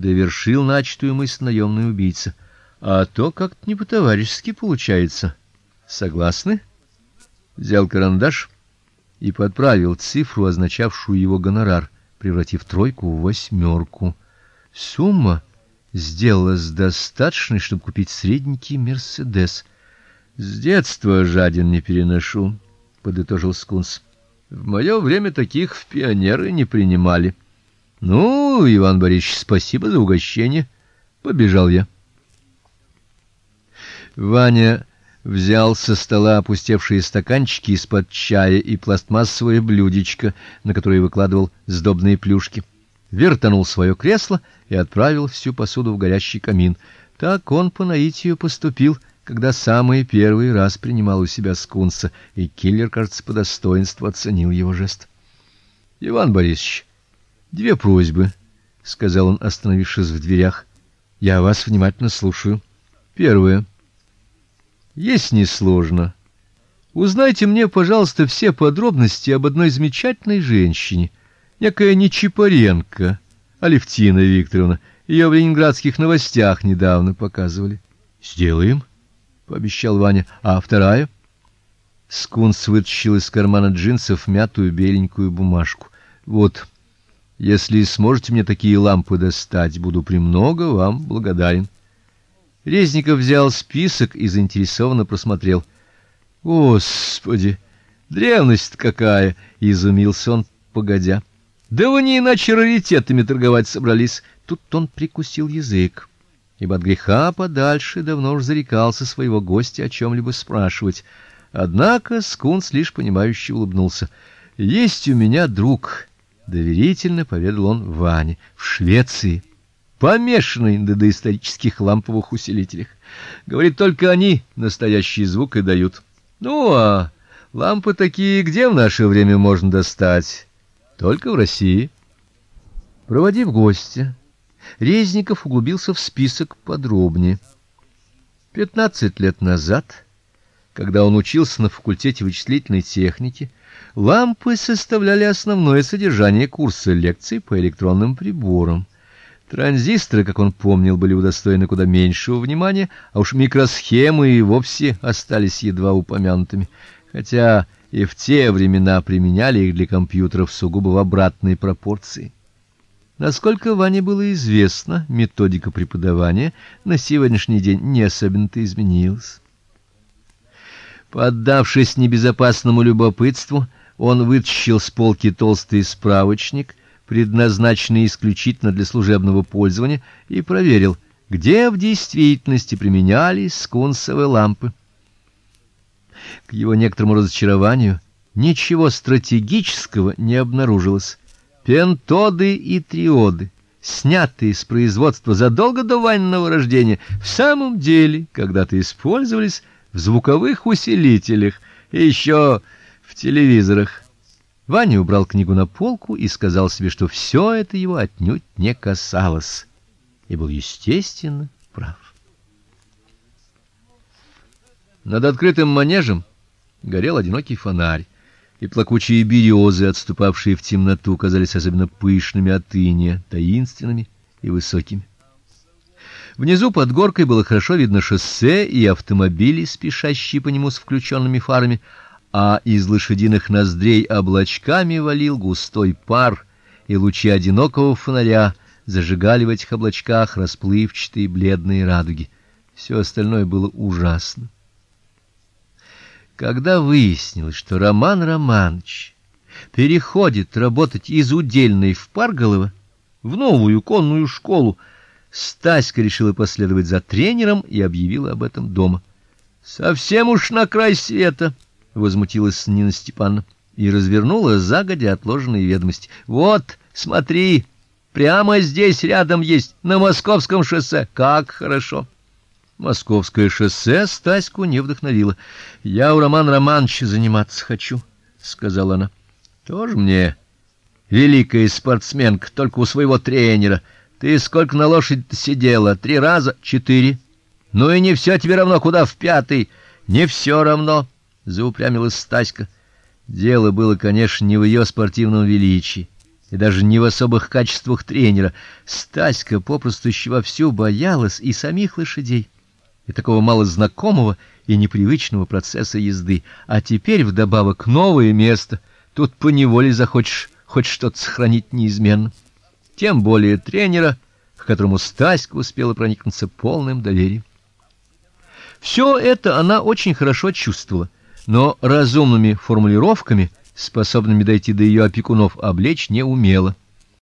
довершил начатую мысль наемный убийца. А то как-то не по-товарищески получается. Согласны? Взял карандаш и подправил цифру, означавшую его гонорар, превратив тройку в восьмерку. Сумма сделалась достаточной, чтобы купить средненький Мерседес. С детства жаден не переношу, подытожил Скунс. В мое время таких в пионеры не принимали. Ну, Иван Борисович, спасибо за угощение. Побежал я. Ваня взял со стола опустевшие стаканчики из-под чая и пластмассовое блюдечко, на которое выкладывал сдобные плюшки. Вертанул свое кресло и отправил всю посуду в горящий камин. Так он по наитию поступил, когда самый первый раз принимал у себя скунса, и киллер, кажется, по достоинству оценил его жест. Иван Борисович, две просьбы, сказал он, остановившись в дверях. Я вас внимательно слушаю. Первое. Есть несложно. Узнайте мне, пожалуйста, все подробности об одной замечательной женщине, некая Нечипаренко, Алевтина Викторовна. Ее в ленинградских новостях недавно показывали. Сделаем, пообещал Ваня. А вторая? Скунс вытащил из кармана джинсов мятую беленькую бумажку. Вот. Если сможете мне такие лампы достать, буду премного вам благодарен. Резников взял список и заинтересованно просмотрел. Господи, древность какая, изумился он, погодя. Да вы не иначе раритетами торговать собрались. Тут он прикусил язык, ибо от греха подальше давно уж зарекался своего гостя о чем либо спрашивать. Однако Скунс лишь понимающе улыбнулся. Есть у меня друг, доверительно поведал он Ване, в Швеции помешанный на доисторических ламповых усилителях. Говорит, только они настоящий звук и дают. Ну а лампы такие где в наше время можно достать? Только в России. Проводив гостя, Резников углубился в список подробнее. Пятнадцать лет назад, когда он учился на факультете вычислительной техники, лампы составляли основное содержание курса лекций по электронным приборам. Транзисторы, как он помнил, были удостоены куда меньшего внимания, а уж микросхемы и вовсе остались едва упомянутыми, хотя и в те времена применяли их для компьютеров сугубо в обратной пропорции. Насколько Ване было известно, методика преподавания на сегодняшний день не особенно-то изменилась. Поддавшись небезопасному любопытству, он вытащил с полки толстый справочник предназначенный исключительно для служебного пользования, и проверил, где в действительности применялись скунсовые лампы. К его некоторому разочарованию ничего стратегического не обнаружилось. Пентоды и триоды, снятые с производства задолго до Ваниного рождения, в самом деле когда-то использовались в звуковых усилителях и еще в телевизорах. Ваня убрал книгу на полку и сказал себе, что все это его отнюдь не касалось, и был естественно прав. Над открытым манежем горел одинокий фонарь, и плакучие березы, отступавшие в темноту, казались особенно пышными от иния, таинственными и высокими. Внизу под горкой было хорошо видно шоссе и автомобили, спешащие по нему с включенными фарами, а из лошадиных ноздрей облачками валил густой пар, и лучи одинокого фонаря зажигали в этих облачках расплывчатые бледные радуги. Все остальное было ужасно. Когда выяснилось, что Роман Романович переходит работать из удельной в Парголово в новую конную школу, Стаська решила последовать за тренером и объявила об этом дома. Совсем уж на край света возмутилась Нина Степановна и развернула загодя отложенные ведомости. Вот, смотри, прямо здесь рядом есть, на Московском шоссе. Как хорошо. Московское шоссе Стаську не вдохновило. Я у Романа Романовича заниматься хочу, сказала она. Тоже мне великая спортсменка, только у своего тренера. Ты сколько на лошади сидела? Три раза, четыре. Ну и не все тебе равно, куда в пятый. Не все равно заупрямилась Стаська. Дело было, конечно, не в ее спортивном величии, и даже не в особых качествах тренера. Стаська попросту еще вовсю боялась и самих лошадей, и такого мало знакомого и непривычного процесса езды, а теперь вдобавок новое место. Тут по неволе захочешь хоть что-то сохранить неизменно. Тем более тренера, к которому Стаська успела проникнуться полным доверием. Все это она очень хорошо чувствовала, но разумными формулировками, способными дойти до ее опекунов, облечь не умела.